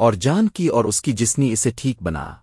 اور جان کی اور اس کی جسنی اسے ٹھیک بنا۔